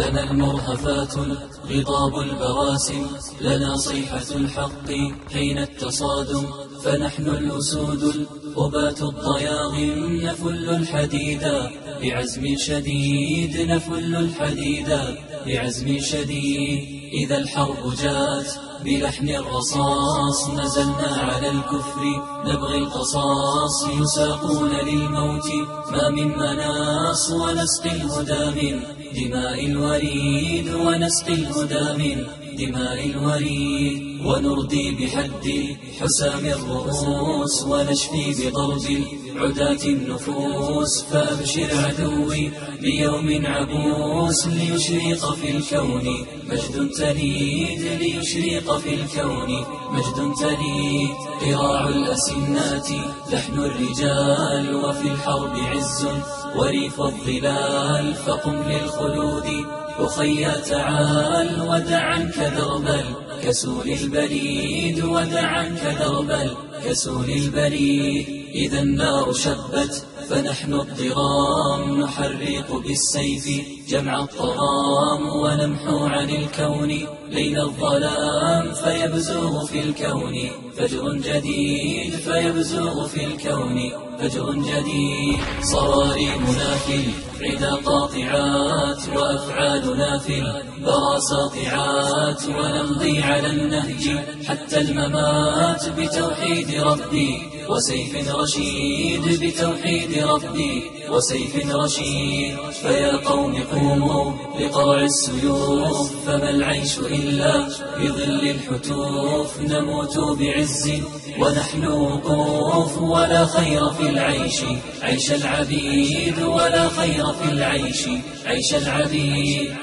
لنا المرهفات غضاب البواسم لنا صيحة الحق حين التصادم فنحن الأسود الأبات الضياغم نفل الحديدا بعزم شديد نفل الحديدا بعزم شديد إذا الحرب جاءت بلحن الرصاص نزلنا على الكفر نبغي القصاص يساقون للموت ما من مناص ونسقي الهدى من دماء الوريد ونسقي الهدى من دماء الوريد ونردي بحد حسام الرؤوس ونشفي بضرب عداة النفوس. فأبشر عدوي بيوم عبوس ليشرق في الكون مجد تليد ليشرق في الكون. مجد تليد قراع الأسنات. لحن الرجال وفي الحرب عز. وريف الظلال فقم للخلود. أخي تعال ودع عنك درب الكسول البريد ودع عنك درب الكسول البريد إذا النار شبت. فنحن الضرام نحرق بالسيف جمع الطغام ونمحو عن الكون ليل الظلام فيبزغ في الكون فجر جديد فيبزغ في الكون فجر جديد صواريمنا في العدا قاطعات وأفعالنا في البرى ساطعات ونمضي على النهج حتى الممات بتوحيد ربي وسيف رشيد بتوحيد ربي وسيف رشيد فيا قوم قوموا لقرع السيوف فما العيش إلا بظل الحتوف نموت بعز ونحن وقوف ولا خير في العيش عيش العبيد ولا خير في العيش عيش العبيد